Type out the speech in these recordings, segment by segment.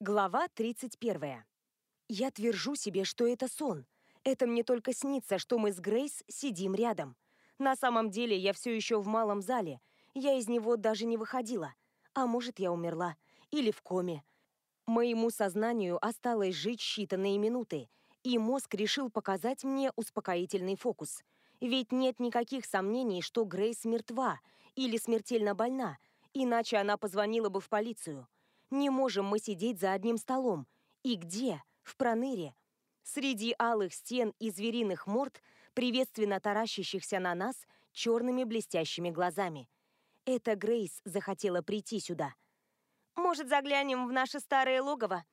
Глава 31. Я твержу себе, что это сон. Это мне только снится, что мы с Грейс сидим рядом. На самом деле я все еще в малом зале. Я из него даже не выходила. А может, я умерла. Или в коме. Моему сознанию осталось жить считанные минуты, и мозг решил показать мне успокоительный фокус. Ведь нет никаких сомнений, что Грейс мертва или смертельно больна, иначе она позвонила бы в полицию. Не можем мы сидеть за одним столом. И где? В проныре. Среди алых стен и звериных морд, приветственно таращащихся на нас черными блестящими глазами. Это Грейс захотела прийти сюда. «Может, заглянем в наше старое логово?»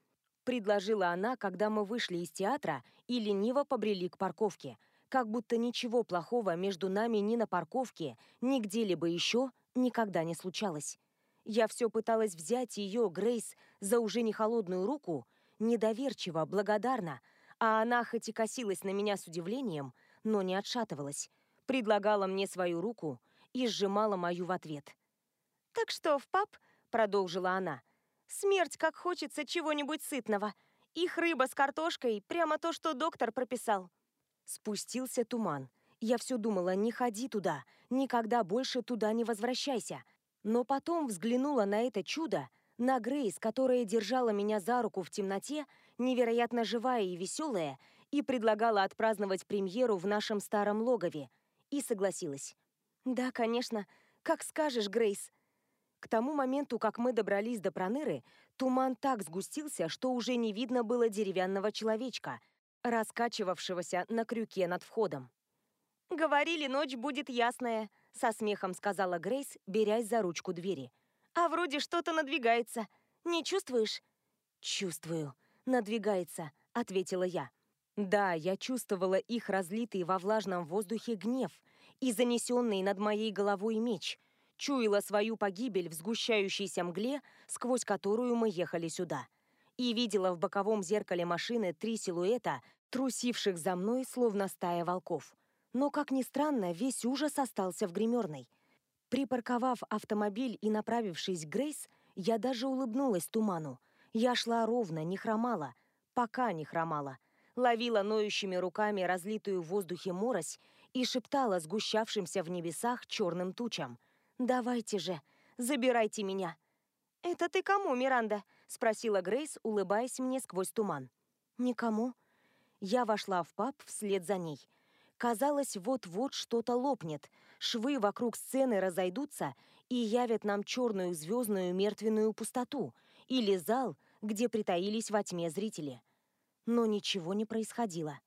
предложила она, когда мы вышли из театра и лениво побрели к парковке, как будто ничего плохого между нами ни на парковке, ни где-либо еще никогда не случалось. Я все пыталась взять ее, Грейс, за уже не холодную руку, недоверчиво, благодарна, а она хоть и косилась на меня с удивлением, но не отшатывалась, предлагала мне свою руку и сжимала мою в ответ. «Так что, в паб?» — продолжила она. «Смерть, как хочется чего-нибудь сытного. Их рыба с картошкой — прямо то, что доктор прописал». Спустился туман. Я все думала, не ходи туда, никогда больше туда не возвращайся. Но потом взглянула на это чудо, на Грейс, которая держала меня за руку в темноте, невероятно живая и веселая, и предлагала отпраздновать премьеру в нашем старом логове. И согласилась. «Да, конечно. Как скажешь, Грейс». К тому моменту, как мы добрались до Проныры, туман так сгустился, что уже не видно было деревянного человечка, раскачивавшегося на крюке над входом. «Говорили, ночь будет ясная», со смехом сказала Грейс, берясь за ручку двери. А вроде что-то надвигается. Не чувствуешь? Чувствую. Надвигается, ответила я. Да, я чувствовала их разлитый во влажном воздухе гнев и занесенный над моей головой меч. Чуяла свою погибель в сгущающейся мгле, сквозь которую мы ехали сюда. И видела в боковом зеркале машины три силуэта, трусивших за мной, словно стая волков. Но, как ни странно, весь ужас остался в гримерной. Припарковав автомобиль и направившись к Грейс, я даже улыбнулась туману. Я шла ровно, не хромала, пока не хромала. Ловила ноющими руками разлитую в воздухе морось и шептала сгущавшимся в небесах черным тучам. «Давайте же, забирайте меня!» «Это ты кому, Миранда?» — спросила Грейс, улыбаясь мне сквозь туман. «Никому». Я вошла в паб вслед за ней. Казалось, вот-вот что-то лопнет, швы вокруг сцены разойдутся и явят нам черную звездную мертвенную пустоту или зал, где притаились во тьме зрители. Но ничего не происходило.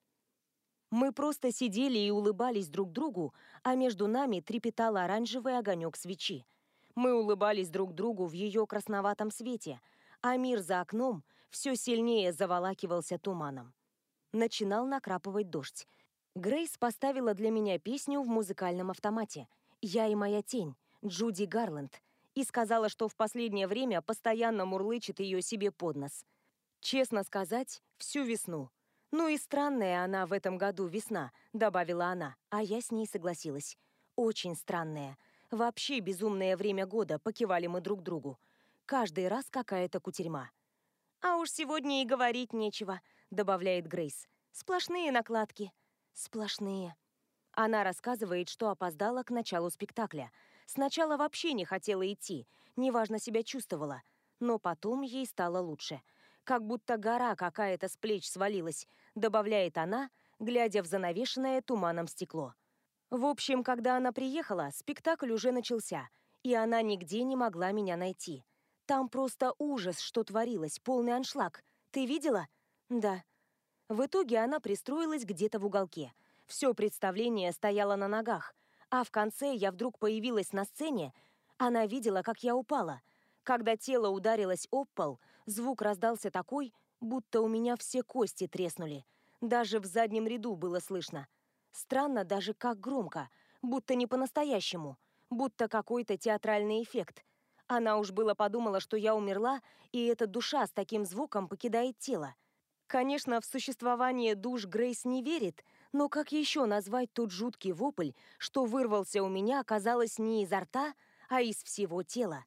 Мы просто сидели и улыбались друг другу, а между нами трепетал оранжевый огонек свечи. Мы улыбались друг другу в ее красноватом свете, а мир за окном все сильнее заволакивался туманом. Начинал накрапывать дождь, Грейс поставила для меня песню в музыкальном автомате «Я и моя тень» Джуди Гарланд и сказала, что в последнее время постоянно мурлычет ее себе под нос. Честно сказать, всю весну. «Ну и странная она в этом году весна», — добавила она, а я с ней согласилась. «Очень странная. Вообще безумное время года», — покивали мы друг другу. Каждый раз какая-то кутерьма. «А уж сегодня и говорить нечего», — добавляет Грейс. «Сплошные накладки». Сплошные. Она рассказывает, что опоздала к началу спектакля. Сначала вообще не хотела идти, неважно себя чувствовала. Но потом ей стало лучше. Как будто гора какая-то с плеч свалилась, добавляет она, глядя в занавешенное туманом стекло. В общем, когда она приехала, спектакль уже начался, и она нигде не могла меня найти. Там просто ужас, что творилось, полный аншлаг. Ты видела? Да. В итоге она пристроилась где-то в уголке. Все представление стояло на ногах, а в конце я вдруг появилась на сцене. Она видела, как я упала. Когда тело ударилось об пол, звук раздался такой, будто у меня все кости треснули. Даже в заднем ряду было слышно. Странно даже как громко, будто не по-настоящему, будто какой-то театральный эффект. Она уж было подумала, что я умерла, и эта душа с таким звуком покидает тело. Конечно, в существование душ Грейс не верит, но как еще назвать тот жуткий вопль, что вырвался у меня, оказалось не изо рта, а из всего тела?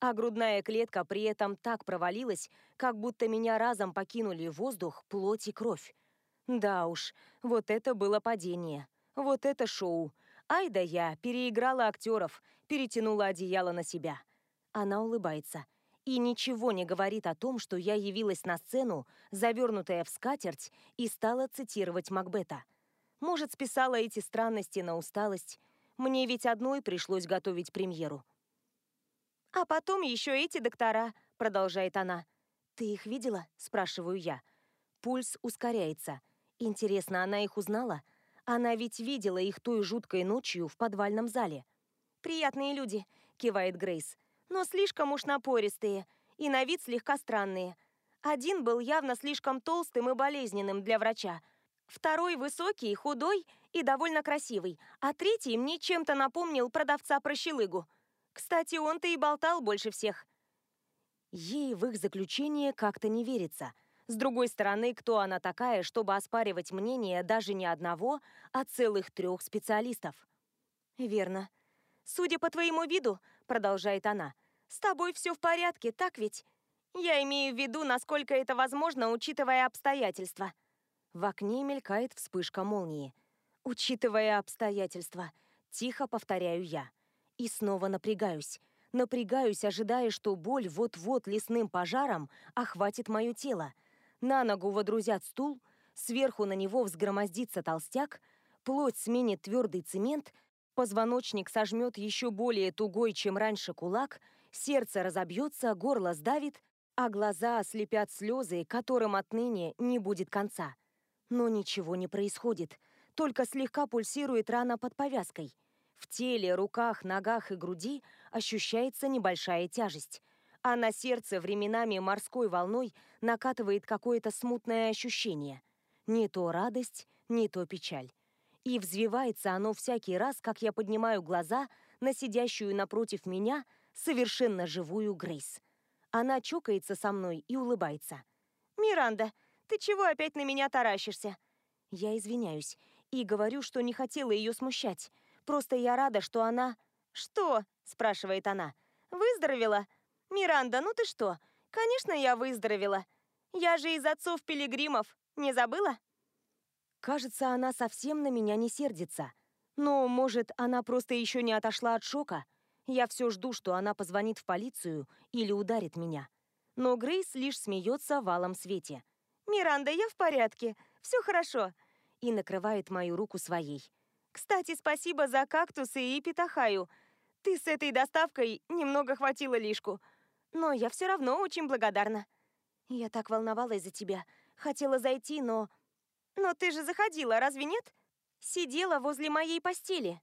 а грудная клетка при этом так провалилась, как будто меня разом покинули воздух, плоть и кровь. Да уж, вот это было падение. Вот это шоу. Ай да я, переиграла актеров, перетянула одеяло на себя. Она улыбается. И ничего не говорит о том, что я явилась на сцену, завернутая в скатерть, и стала цитировать Макбета. Может, списала эти странности на усталость. Мне ведь одной пришлось готовить премьеру. «А потом еще эти доктора», — продолжает она. «Ты их видела?» — спрашиваю я. Пульс ускоряется. Интересно, она их узнала? Она ведь видела их той жуткой ночью в подвальном зале. «Приятные люди», — кивает Грейс. «Но слишком уж напористые и на вид слегка странные. Один был явно слишком толстым и болезненным для врача. Второй высокий, худой и довольно красивый, а третий мне чем-то напомнил продавца-прощелыгу. Кстати, он-то и болтал больше всех». Ей в их заключение как-то не верится — с другой стороны, кто она такая, чтобы оспаривать мнение даже не одного, а целых трех специалистов? Верно. Судя по твоему виду, продолжает она, с тобой все в порядке, так ведь? Я имею в виду, насколько это возможно, учитывая обстоятельства. В окне мелькает вспышка молнии. Учитывая обстоятельства, тихо повторяю я. И снова напрягаюсь. Напрягаюсь, ожидая, что боль вот-вот лесным пожаром охватит мое тело, на ногу водрузят стул, сверху на него взгромоздится толстяк, плоть сменит твердый цемент, позвоночник сожмет еще более тугой, чем раньше кулак, сердце разобьется, горло сдавит, а глаза ослепят слезы, которым отныне не будет конца. Но ничего не происходит, только слегка пульсирует рана под повязкой. В теле, руках, ногах и груди ощущается небольшая тяжесть а на сердце временами морской волной накатывает какое-то смутное ощущение. Не то радость, не то печаль. И взвивается оно всякий раз, как я поднимаю глаза на сидящую напротив меня совершенно живую Грейс. Она чокается со мной и улыбается. «Миранда, ты чего опять на меня таращишься?» Я извиняюсь и говорю, что не хотела ее смущать. Просто я рада, что она... «Что?» – спрашивает она. «Выздоровела?» «Миранда, ну ты что? Конечно, я выздоровела. Я же из отцов пилигримов. Не забыла?» Кажется, она совсем на меня не сердится. Но, может, она просто еще не отошла от шока? Я все жду, что она позвонит в полицию или ударит меня. Но Грейс лишь смеется валом свете. «Миранда, я в порядке. Все хорошо». И накрывает мою руку своей. «Кстати, спасибо за кактусы и питахаю. Ты с этой доставкой немного хватило лишку но я все равно очень благодарна. Я так волновалась за тебя. Хотела зайти, но... Но ты же заходила, разве нет? Сидела возле моей постели.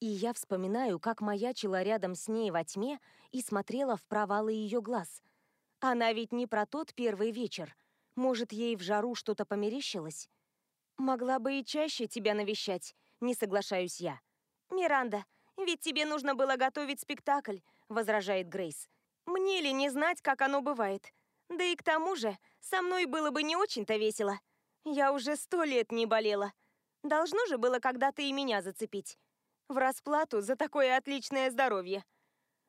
И я вспоминаю, как маячила рядом с ней во тьме и смотрела в провалы ее глаз. Она ведь не про тот первый вечер. Может, ей в жару что-то померещилось? Могла бы и чаще тебя навещать, не соглашаюсь я. Миранда, ведь тебе нужно было готовить спектакль, возражает Грейс. Мне ли не знать, как оно бывает? Да и к тому же, со мной было бы не очень-то весело. Я уже сто лет не болела. Должно же было когда-то и меня зацепить. В расплату за такое отличное здоровье.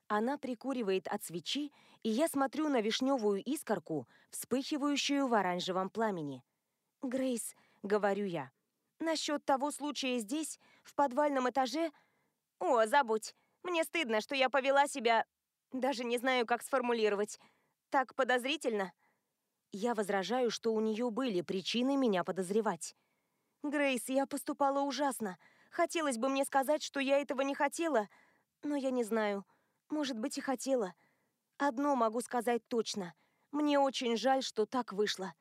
Она прикуривает от свечи, и я смотрю на вишневую искорку, вспыхивающую в оранжевом пламени. «Грейс», — говорю я, — «насчет того случая здесь, в подвальном этаже...» «О, забудь. Мне стыдно, что я повела себя даже не знаю, как сформулировать. Так подозрительно. Я возражаю, что у нее были причины меня подозревать. Грейс, я поступала ужасно. Хотелось бы мне сказать, что я этого не хотела, но я не знаю. Может быть, и хотела. Одно могу сказать точно. Мне очень жаль, что так вышло.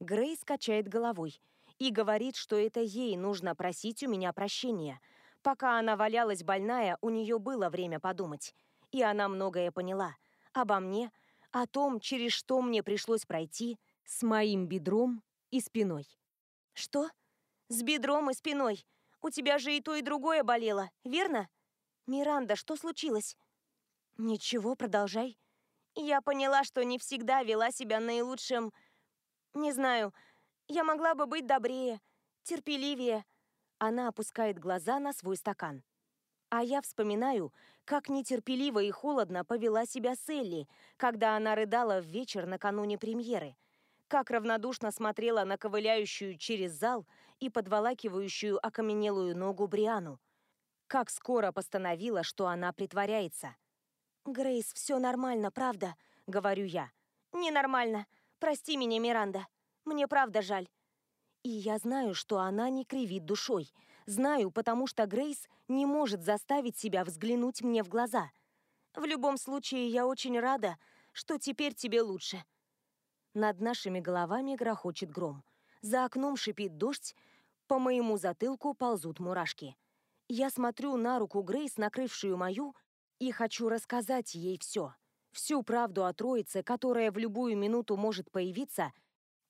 Грейс качает головой и говорит, что это ей нужно просить у меня прощения. Пока она валялась больная, у нее было время подумать и она многое поняла. Обо мне, о том, через что мне пришлось пройти, с моим бедром и спиной. «Что? С бедром и спиной? У тебя же и то, и другое болело, верно? Миранда, что случилось?» «Ничего, продолжай». «Я поняла, что не всегда вела себя наилучшим... Не знаю, я могла бы быть добрее, терпеливее». Она опускает глаза на свой стакан. А я вспоминаю, как нетерпеливо и холодно повела себя Селли, когда она рыдала в вечер накануне премьеры. Как равнодушно смотрела на ковыляющую через зал и подволакивающую окаменелую ногу Бриану. Как скоро постановила, что она притворяется. «Грейс, все нормально, правда?» — говорю я. «Ненормально. Прости меня, Миранда. Мне правда жаль». И я знаю, что она не кривит душой. Знаю, потому что Грейс не может заставить себя взглянуть мне в глаза. В любом случае, я очень рада, что теперь тебе лучше. Над нашими головами грохочет гром. За окном шипит дождь, по моему затылку ползут мурашки. Я смотрю на руку Грейс, накрывшую мою, и хочу рассказать ей все. Всю правду о троице, которая в любую минуту может появиться,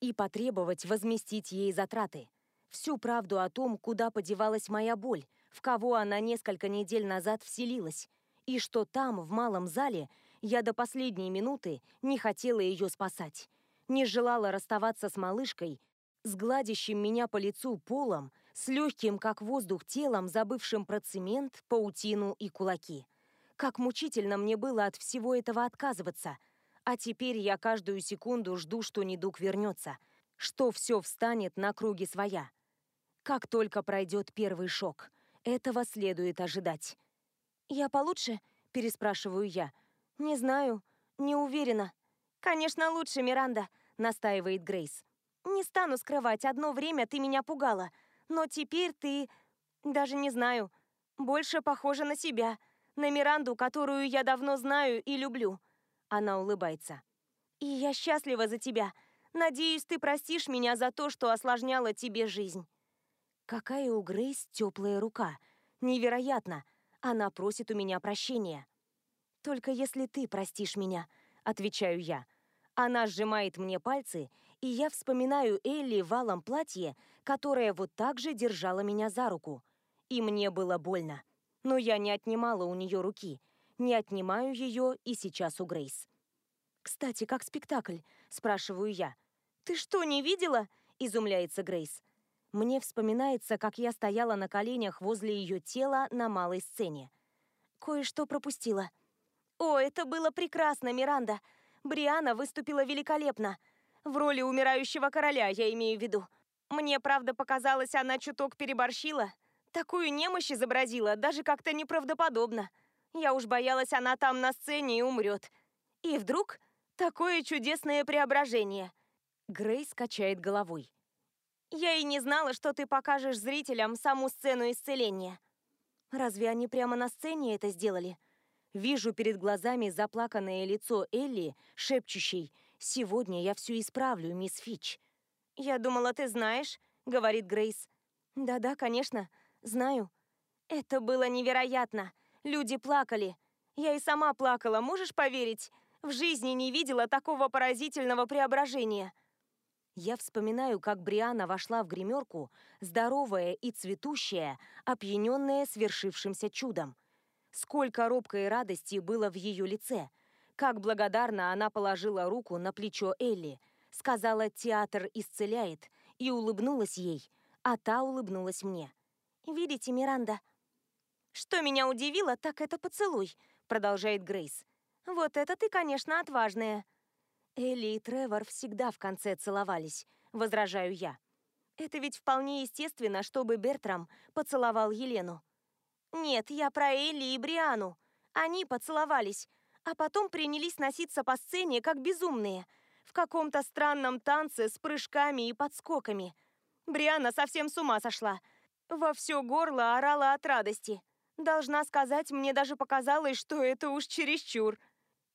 и потребовать возместить ей затраты. Всю правду о том, куда подевалась моя боль, в кого она несколько недель назад вселилась, и что там, в малом зале, я до последней минуты не хотела ее спасать, не желала расставаться с малышкой, с гладящим меня по лицу полом, с легким, как воздух, телом, забывшим про цемент, паутину и кулаки. Как мучительно мне было от всего этого отказываться. А теперь я каждую секунду жду, что недуг вернется, что все встанет на круги своя. Как только пройдет первый шок, этого следует ожидать. «Я получше?» – переспрашиваю я. «Не знаю, не уверена». «Конечно, лучше, Миранда», – настаивает Грейс. «Не стану скрывать, одно время ты меня пугала, но теперь ты... даже не знаю, больше похожа на себя» на Миранду, которую я давно знаю и люблю. Она улыбается. И я счастлива за тебя. Надеюсь, ты простишь меня за то, что осложняла тебе жизнь. Какая у Грейс теплая рука. Невероятно. Она просит у меня прощения. Только если ты простишь меня, отвечаю я. Она сжимает мне пальцы, и я вспоминаю Элли в алом платье, которая вот так же держала меня за руку. И мне было больно но я не отнимала у нее руки. Не отнимаю ее и сейчас у Грейс. «Кстати, как спектакль?» – спрашиваю я. «Ты что, не видела?» – изумляется Грейс. Мне вспоминается, как я стояла на коленях возле ее тела на малой сцене. Кое-что пропустила. «О, это было прекрасно, Миранда! Бриана выступила великолепно. В роли умирающего короля, я имею в виду. Мне, правда, показалось, она чуток переборщила, Такую немощь изобразила, даже как-то неправдоподобно. Я уж боялась, она там на сцене и умрет. И вдруг такое чудесное преображение. Грейс качает головой. Я и не знала, что ты покажешь зрителям саму сцену исцеления. Разве они прямо на сцене это сделали? Вижу перед глазами заплаканное лицо Элли, шепчущей «Сегодня я все исправлю, мисс Фич». «Я думала, ты знаешь», — говорит Грейс. «Да-да, конечно. Знаю. Это было невероятно. Люди плакали. Я и сама плакала, можешь поверить? В жизни не видела такого поразительного преображения. Я вспоминаю, как Бриана вошла в гримерку, здоровая и цветущая, опьяненная свершившимся чудом. Сколько робкой радости было в ее лице. Как благодарно она положила руку на плечо Элли, сказала «театр исцеляет» и улыбнулась ей, а та улыбнулась мне. Видите, Миранда?» «Что меня удивило, так это поцелуй», — продолжает Грейс. «Вот это ты, конечно, отважная». Элли и Тревор всегда в конце целовались, возражаю я. Это ведь вполне естественно, чтобы Бертрам поцеловал Елену. Нет, я про Элли и Бриану. Они поцеловались, а потом принялись носиться по сцене, как безумные, в каком-то странном танце с прыжками и подскоками. Бриана совсем с ума сошла — во все горло орала от радости. Должна сказать, мне даже показалось, что это уж чересчур.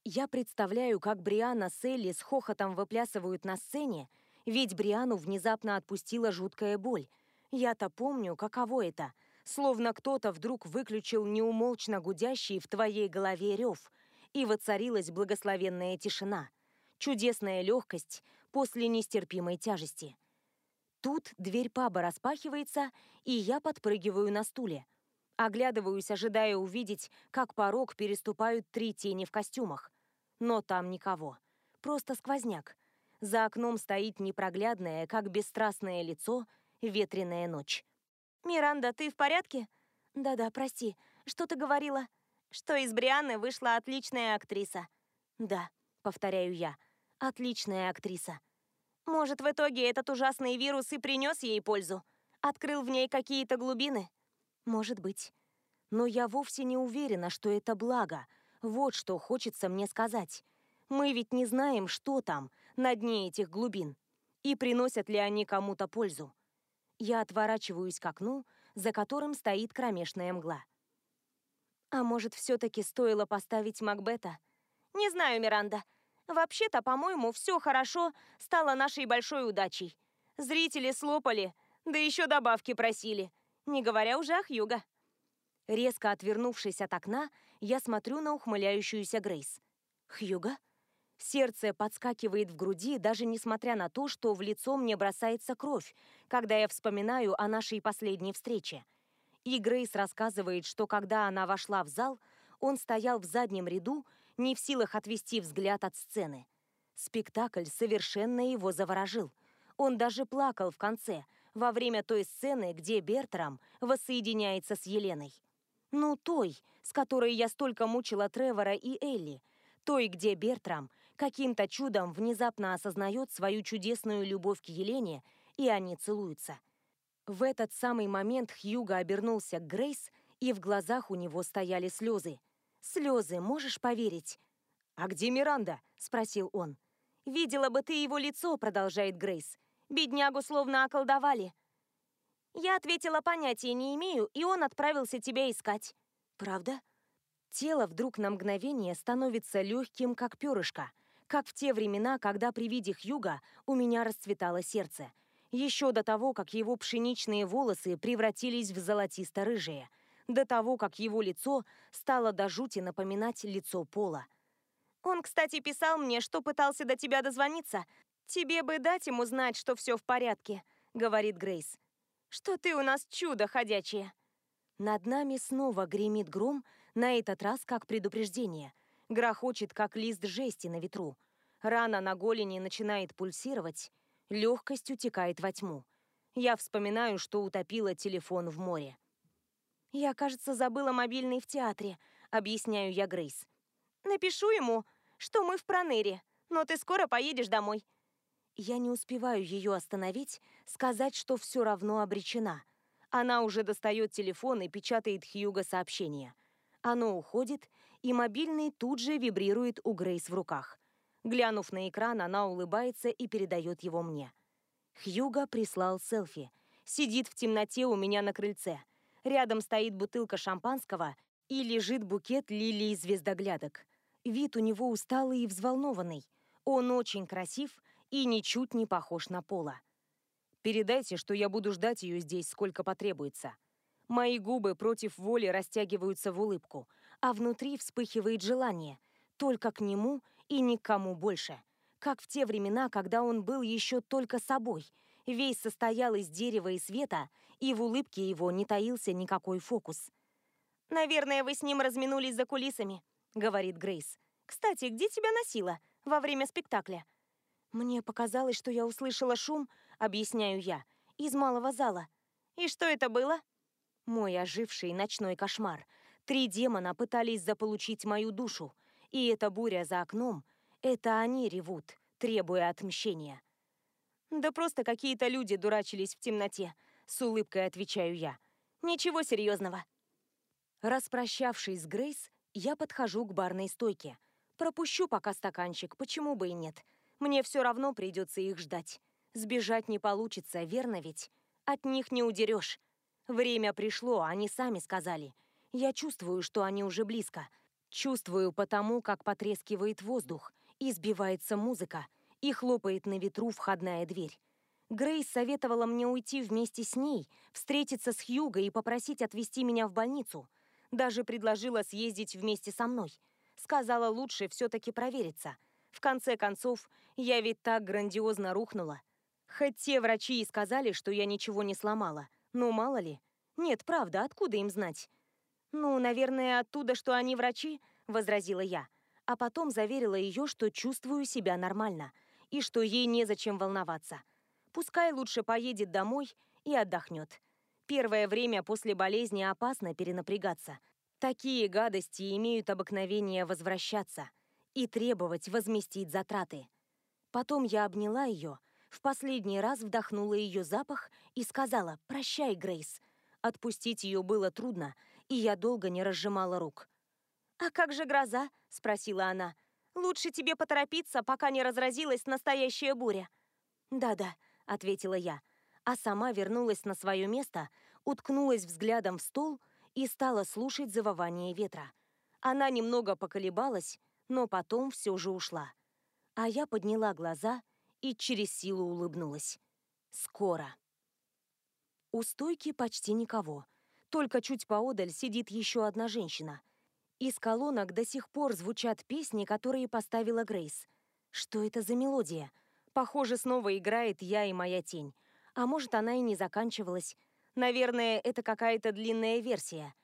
Я представляю, как Бриана с Элли с хохотом выплясывают на сцене, ведь Бриану внезапно отпустила жуткая боль. Я-то помню, каково это. Словно кто-то вдруг выключил неумолчно гудящий в твоей голове рев, и воцарилась благословенная тишина. Чудесная легкость после нестерпимой тяжести. Тут дверь паба распахивается, и я подпрыгиваю на стуле. Оглядываюсь, ожидая увидеть, как порог переступают три тени в костюмах. Но там никого. Просто сквозняк. За окном стоит непроглядное, как бесстрастное лицо, ветреная ночь. «Миранда, ты в порядке?» «Да-да, прости. Что ты говорила? Что из Брианны вышла отличная актриса. Да, повторяю я, отличная актриса. Может, в итоге этот ужасный вирус и принес ей пользу? Открыл в ней какие-то глубины? Может быть. Но я вовсе не уверена, что это благо. Вот что хочется мне сказать. Мы ведь не знаем, что там, на дне этих глубин. И приносят ли они кому-то пользу. Я отворачиваюсь к окну, за которым стоит кромешная мгла. А может, все-таки стоило поставить Макбета? Не знаю, Миранда. Вообще-то, по-моему, все хорошо стало нашей большой удачей. Зрители слопали, да еще добавки просили. Не говоря уже о Хьюго. Резко отвернувшись от окна, я смотрю на ухмыляющуюся Грейс. «Хьюго?» Сердце подскакивает в груди, даже несмотря на то, что в лицо мне бросается кровь, когда я вспоминаю о нашей последней встрече. И Грейс рассказывает, что когда она вошла в зал, он стоял в заднем ряду, не в силах отвести взгляд от сцены. Спектакль совершенно его заворожил. Он даже плакал в конце, во время той сцены, где Бертрам воссоединяется с Еленой. Ну, той, с которой я столько мучила Тревора и Элли. Той, где Бертрам каким-то чудом внезапно осознает свою чудесную любовь к Елене, и они целуются. В этот самый момент Хьюго обернулся к Грейс, и в глазах у него стояли слезы. Слезы, можешь поверить? «А где Миранда?» – спросил он. «Видела бы ты его лицо», – продолжает Грейс. «Беднягу словно околдовали». Я ответила, понятия не имею, и он отправился тебя искать. Правда? Тело вдруг на мгновение становится легким, как перышко, как в те времена, когда при виде Хьюга у меня расцветало сердце. Еще до того, как его пшеничные волосы превратились в золотисто-рыжие, до того, как его лицо стало до жути напоминать лицо Пола. Он, кстати, писал мне, что пытался до тебя дозвониться. Тебе бы дать ему знать, что все в порядке, говорит Грейс что ты у нас чудо ходячее. Над нами снова гремит гром, на этот раз как предупреждение. Грохочет, как лист жести на ветру. Рана на голени начинает пульсировать, легкость утекает во тьму. Я вспоминаю, что утопила телефон в море. «Я, кажется, забыла мобильный в театре», — объясняю я Грейс. «Напишу ему, что мы в Проныре, но ты скоро поедешь домой. Я не успеваю ее остановить, сказать, что все равно обречена. Она уже достает телефон и печатает Хьюго сообщение. Оно уходит, и мобильный тут же вибрирует у Грейс в руках. Глянув на экран, она улыбается и передает его мне. Хьюго прислал селфи. Сидит в темноте у меня на крыльце. Рядом стоит бутылка шампанского и лежит букет лилий звездоглядок. Вид у него усталый и взволнованный. Он очень красив и ничуть не похож на Пола. Передайте, что я буду ждать ее здесь, сколько потребуется. Мои губы против воли растягиваются в улыбку, а внутри вспыхивает желание. Только к нему и никому больше. Как в те времена, когда он был еще только собой. Весь состоял из дерева и света, и в улыбке его не таился никакой фокус. «Наверное, вы с ним разминулись за кулисами», — говорит Грейс. «Кстати, где тебя носило во время спектакля?» «Мне показалось, что я услышала шум», — объясняю я, — «из малого зала». «И что это было?» Мой оживший ночной кошмар. Три демона пытались заполучить мою душу. И эта буря за окном — это они ревут, требуя отмщения. «Да просто какие-то люди дурачились в темноте», — с улыбкой отвечаю я. «Ничего серьезного». Распрощавшись с Грейс, я подхожу к барной стойке. Пропущу пока стаканчик, почему бы и нет. Мне все равно придется их ждать. Сбежать не получится, верно ведь? От них не удерешь. Время пришло, они сами сказали. Я чувствую, что они уже близко. Чувствую потому, как потрескивает воздух, и сбивается музыка, и хлопает на ветру входная дверь. Грейс советовала мне уйти вместе с ней, встретиться с Хьюго и попросить отвезти меня в больницу. Даже предложила съездить вместе со мной. Сказала, лучше все-таки провериться. В конце концов, я ведь так грандиозно рухнула. Хоть те врачи и сказали, что я ничего не сломала. Но мало ли. Нет, правда, откуда им знать? «Ну, наверное, оттуда, что они врачи», — возразила я. А потом заверила ее, что чувствую себя нормально и что ей незачем волноваться. Пускай лучше поедет домой и отдохнет. Первое время после болезни опасно перенапрягаться. Такие гадости имеют обыкновение возвращаться и требовать возместить затраты. Потом я обняла ее, в последний раз вдохнула ее запах и сказала «Прощай, Грейс». Отпустить ее было трудно, и я долго не разжимала рук. «А как же гроза?» — спросила она. «Лучше тебе поторопиться, пока не разразилась настоящая буря». «Да-да», — ответила я, а сама вернулась на свое место, уткнулась взглядом в стол и стала слушать завывание ветра. Она немного поколебалась, но потом все же ушла. А я подняла глаза и через силу улыбнулась. Скоро. У стойки почти никого. Только чуть поодаль сидит еще одна женщина. Из колонок до сих пор звучат песни, которые поставила Грейс. Что это за мелодия? Похоже, снова играет «Я и моя тень». А может, она и не заканчивалась. Наверное, это какая-то длинная версия.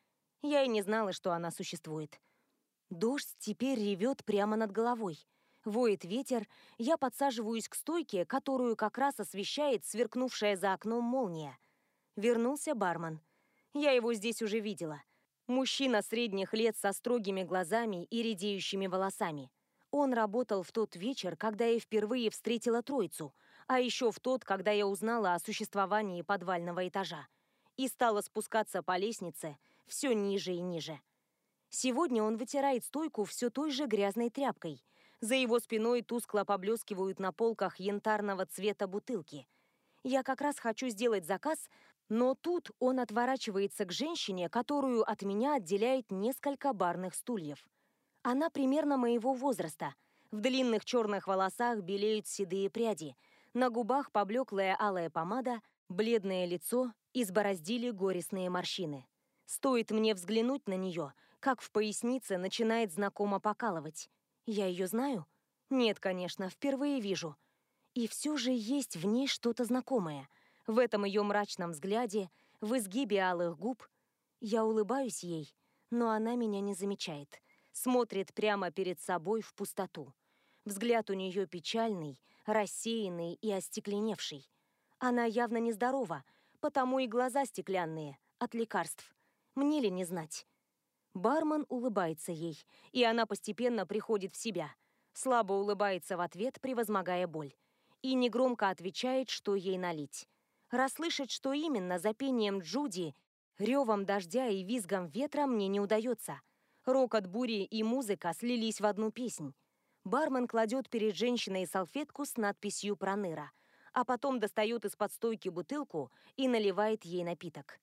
Я и не знала, что она существует. Дождь теперь ревет прямо над головой. Воет ветер, я подсаживаюсь к стойке, которую как раз освещает сверкнувшая за окном молния. Вернулся бармен. Я его здесь уже видела. Мужчина средних лет со строгими глазами и редеющими волосами. Он работал в тот вечер, когда я впервые встретила троицу, а еще в тот, когда я узнала о существовании подвального этажа. И стала спускаться по лестнице все ниже и ниже. Сегодня он вытирает стойку все той же грязной тряпкой, за его спиной тускло поблескивают на полках янтарного цвета бутылки. Я как раз хочу сделать заказ, но тут он отворачивается к женщине, которую от меня отделяет несколько барных стульев. Она примерно моего возраста. В длинных черных волосах белеют седые пряди. На губах поблеклая алая помада, бледное лицо, избороздили горестные морщины. Стоит мне взглянуть на нее, как в пояснице начинает знакомо покалывать. Я ее знаю? Нет, конечно, впервые вижу. И все же есть в ней что-то знакомое. В этом ее мрачном взгляде, в изгибе алых губ. Я улыбаюсь ей, но она меня не замечает. Смотрит прямо перед собой в пустоту. Взгляд у нее печальный, рассеянный и остекленевший. Она явно нездорова, потому и глаза стеклянные, от лекарств. Мне ли не знать? Бармен улыбается ей, и она постепенно приходит в себя. Слабо улыбается в ответ, превозмогая боль. И негромко отвечает, что ей налить. Расслышать, что именно, за пением Джуди, ревом дождя и визгом ветра мне не удается. Рокот бури и музыка слились в одну песнь. Бармен кладет перед женщиной салфетку с надписью «Проныра», а потом достает из-под стойки бутылку и наливает ей напиток.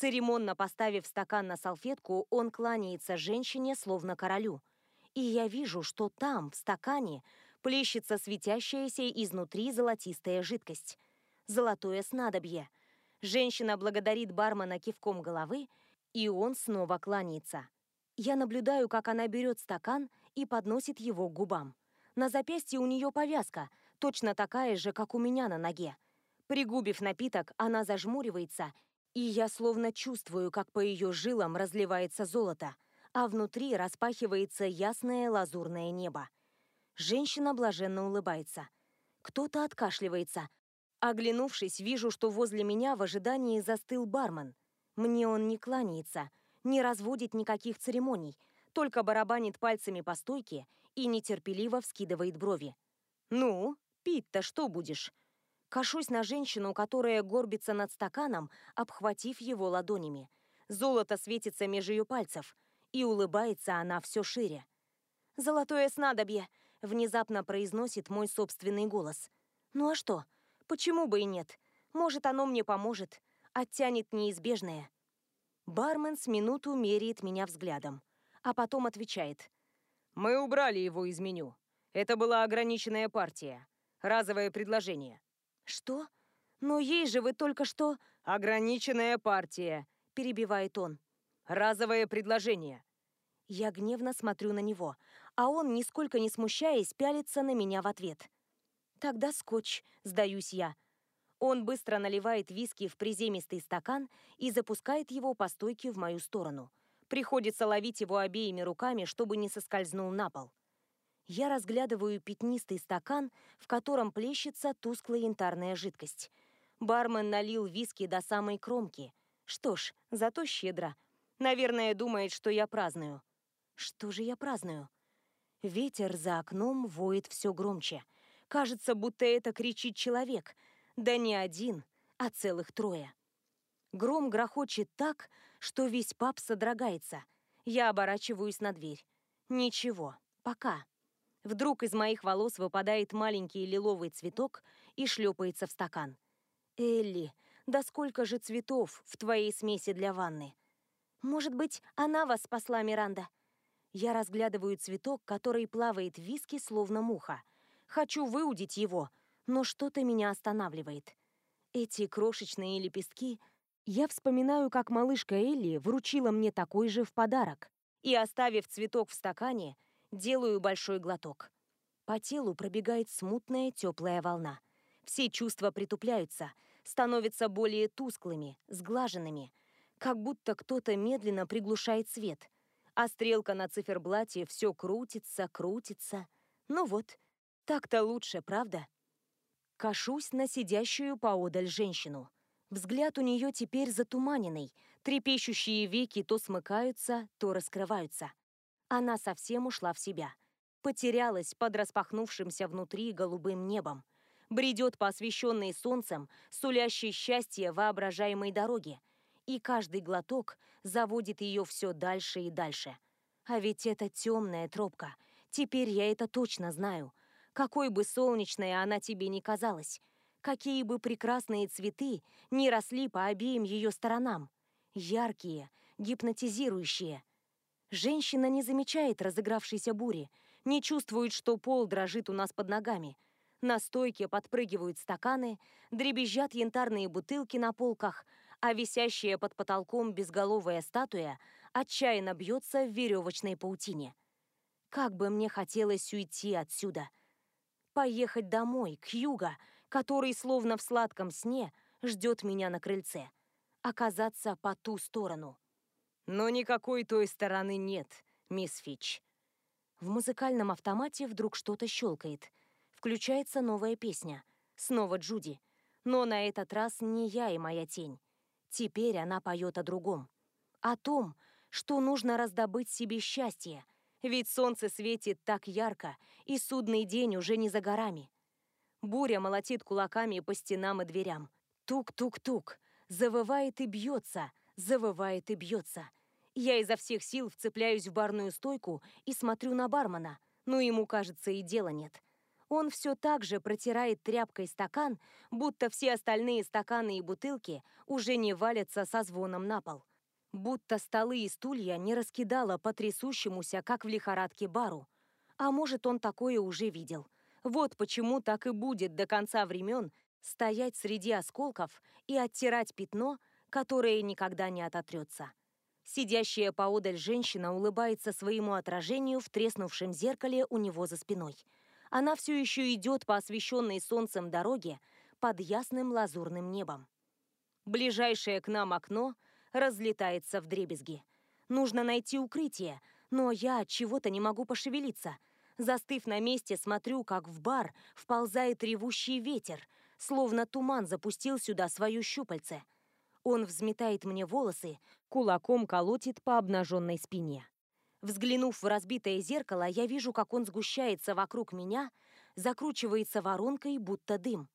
Церемонно поставив стакан на салфетку, он кланяется женщине, словно королю. И я вижу, что там, в стакане, плещется светящаяся изнутри золотистая жидкость. Золотое снадобье. Женщина благодарит бармена кивком головы, и он снова кланяется. Я наблюдаю, как она берет стакан и подносит его к губам. На запястье у нее повязка, точно такая же, как у меня на ноге. Пригубив напиток, она зажмуривается и я словно чувствую, как по ее жилам разливается золото, а внутри распахивается ясное лазурное небо. Женщина блаженно улыбается. Кто-то откашливается. Оглянувшись, вижу, что возле меня в ожидании застыл бармен. Мне он не кланяется, не разводит никаких церемоний, только барабанит пальцами по стойке и нетерпеливо вскидывает брови. «Ну, пить-то что будешь?» Кашусь на женщину, которая горбится над стаканом, обхватив его ладонями. Золото светится меж ее пальцев, и улыбается она все шире. «Золотое снадобье!» — внезапно произносит мой собственный голос. «Ну а что? Почему бы и нет? Может, оно мне поможет, оттянет неизбежное». Бармен с минуту меряет меня взглядом, а потом отвечает. «Мы убрали его из меню. Это была ограниченная партия. Разовое предложение. «Что? Но ей же вы только что...» «Ограниченная партия», — перебивает он. «Разовое предложение». Я гневно смотрю на него, а он, нисколько не смущаясь, пялится на меня в ответ. «Тогда скотч», — сдаюсь я. Он быстро наливает виски в приземистый стакан и запускает его по стойке в мою сторону. Приходится ловить его обеими руками, чтобы не соскользнул на пол. Я разглядываю пятнистый стакан, в котором плещется тусклая янтарная жидкость. Бармен налил виски до самой кромки. Что ж, зато щедро. Наверное, думает, что я праздную. Что же я праздную? Ветер за окном воет все громче. Кажется, будто это кричит человек. Да не один, а целых трое. Гром грохочет так, что весь паб содрогается. Я оборачиваюсь на дверь. Ничего, пока. Вдруг из моих волос выпадает маленький лиловый цветок и шлепается в стакан. «Элли, да сколько же цветов в твоей смеси для ванны?» «Может быть, она вас спасла, Миранда?» Я разглядываю цветок, который плавает в виске, словно муха. Хочу выудить его, но что-то меня останавливает. Эти крошечные лепестки... Я вспоминаю, как малышка Элли вручила мне такой же в подарок. И, оставив цветок в стакане, делаю большой глоток. По телу пробегает смутная теплая волна. Все чувства притупляются, становятся более тусклыми, сглаженными, как будто кто-то медленно приглушает свет — а стрелка на циферблате все крутится, крутится. Ну вот, так-то лучше, правда? Кашусь на сидящую поодаль женщину. Взгляд у нее теперь затуманенный, трепещущие веки то смыкаются, то раскрываются. Она совсем ушла в себя. Потерялась под распахнувшимся внутри голубым небом. Бредет по освещенной солнцем, сулящей счастье воображаемой дороге, и каждый глоток заводит ее все дальше и дальше. А ведь это темная тропка. Теперь я это точно знаю. Какой бы солнечной она тебе ни казалась, какие бы прекрасные цветы не росли по обеим ее сторонам. Яркие, гипнотизирующие. Женщина не замечает разыгравшейся бури, не чувствует, что пол дрожит у нас под ногами. На стойке подпрыгивают стаканы, дребезжат янтарные бутылки на полках, а висящая под потолком безголовая статуя отчаянно бьется в веревочной паутине. Как бы мне хотелось уйти отсюда. Поехать домой, к Юга, который, словно в сладком сне, ждет меня на крыльце. Оказаться по ту сторону. Но никакой той стороны нет, мисс Фич. В музыкальном автомате вдруг что-то щелкает. Включается новая песня. Снова Джуди. Но на этот раз не я и моя тень. Теперь она поет о другом. О том, что нужно раздобыть себе счастье, ведь солнце светит так ярко, и судный день уже не за горами. Буря молотит кулаками по стенам и дверям. Тук-тук-тук, завывает и бьется, завывает и бьется. Я изо всех сил вцепляюсь в барную стойку и смотрю на бармена, но ему, кажется, и дела нет. Он все так же протирает тряпкой стакан, будто все остальные стаканы и бутылки уже не валятся со звоном на пол. Будто столы и стулья не раскидала по трясущемуся, как в лихорадке, бару. А может, он такое уже видел. Вот почему так и будет до конца времен стоять среди осколков и оттирать пятно, которое никогда не ототрется. Сидящая поодаль женщина улыбается своему отражению в треснувшем зеркале у него за спиной – она все еще идет по освещенной солнцем дороге под ясным лазурным небом. Ближайшее к нам окно разлетается в дребезги. Нужно найти укрытие, но я от чего-то не могу пошевелиться. Застыв на месте, смотрю, как в бар вползает ревущий ветер, словно туман запустил сюда свою щупальце. Он взметает мне волосы, кулаком колотит по обнаженной спине. Взглянув в разбитое зеркало, я вижу, как он сгущается вокруг меня, закручивается воронкой, будто дым.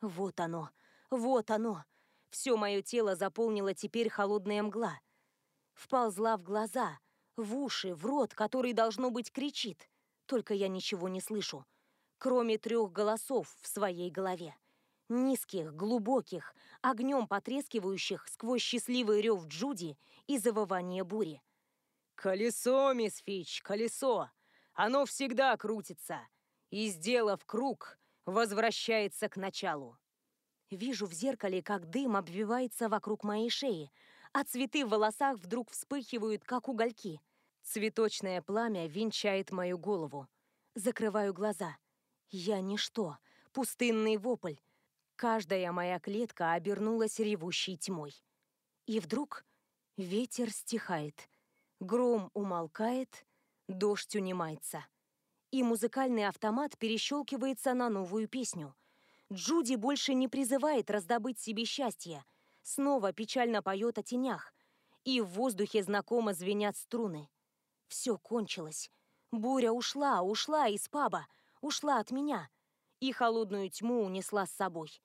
Вот оно, вот оно. Все мое тело заполнило теперь холодная мгла. Вползла в глаза, в уши, в рот, который, должно быть, кричит. Только я ничего не слышу, кроме трех голосов в своей голове. Низких, глубоких, огнем потрескивающих сквозь счастливый рев Джуди и завывание бури. «Колесо, мисс Фич, колесо! Оно всегда крутится, и, сделав круг, возвращается к началу». Вижу в зеркале, как дым обвивается вокруг моей шеи, а цветы в волосах вдруг вспыхивают, как угольки. Цветочное пламя венчает мою голову. Закрываю глаза. Я ничто, пустынный вопль. Каждая моя клетка обернулась ревущей тьмой. И вдруг ветер стихает — Гром умолкает, дождь унимается. И музыкальный автомат перещелкивается на новую песню. Джуди больше не призывает раздобыть себе счастье. Снова печально поет о тенях. и в воздухе знакомо звенят струны. Все кончилось. Буря ушла, ушла из паба, ушла от меня. И холодную тьму унесла с собой.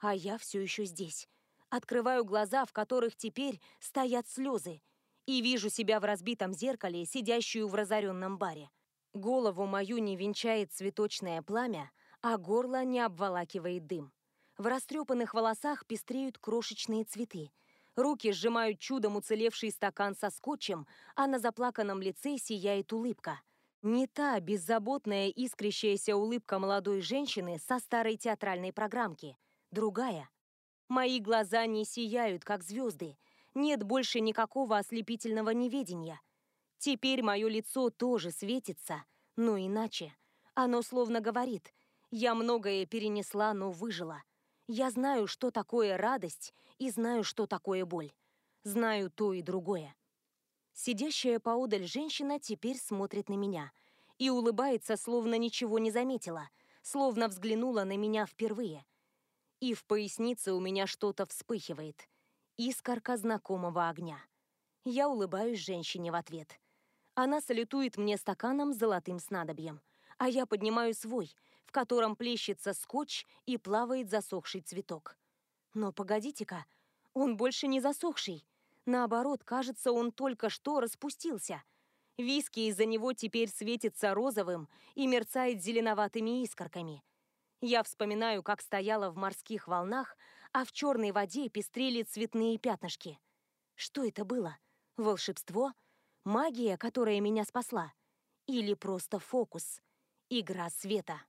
А я все еще здесь. Открываю глаза, в которых теперь стоят слезы. И вижу себя в разбитом зеркале, сидящую в разоренном баре. Голову мою не венчает цветочное пламя, а горло не обволакивает дым. В растрепанных волосах пестреют крошечные цветы. Руки сжимают чудом уцелевший стакан со скотчем, а на заплаканном лице сияет улыбка. Не та беззаботная искрящаяся улыбка молодой женщины со старой театральной программки. Другая. Мои глаза не сияют, как звезды. Нет больше никакого ослепительного неведения. Теперь мое лицо тоже светится, но иначе. Оно словно говорит, я многое перенесла, но выжила. Я знаю, что такое радость, и знаю, что такое боль. Знаю то и другое. Сидящая поодаль женщина теперь смотрит на меня и улыбается, словно ничего не заметила, словно взглянула на меня впервые. И в пояснице у меня что-то вспыхивает. Искорка знакомого огня. Я улыбаюсь женщине в ответ. Она салютует мне стаканом с золотым снадобьем, а я поднимаю свой, в котором плещется скотч и плавает засохший цветок. Но погодите-ка, он больше не засохший. Наоборот, кажется, он только что распустился. Виски из-за него теперь светится розовым и мерцает зеленоватыми искорками. Я вспоминаю, как стояла в морских волнах, а в черной воде пестрели цветные пятнышки. Что это было? Волшебство? Магия, которая меня спасла? Или просто фокус? Игра света?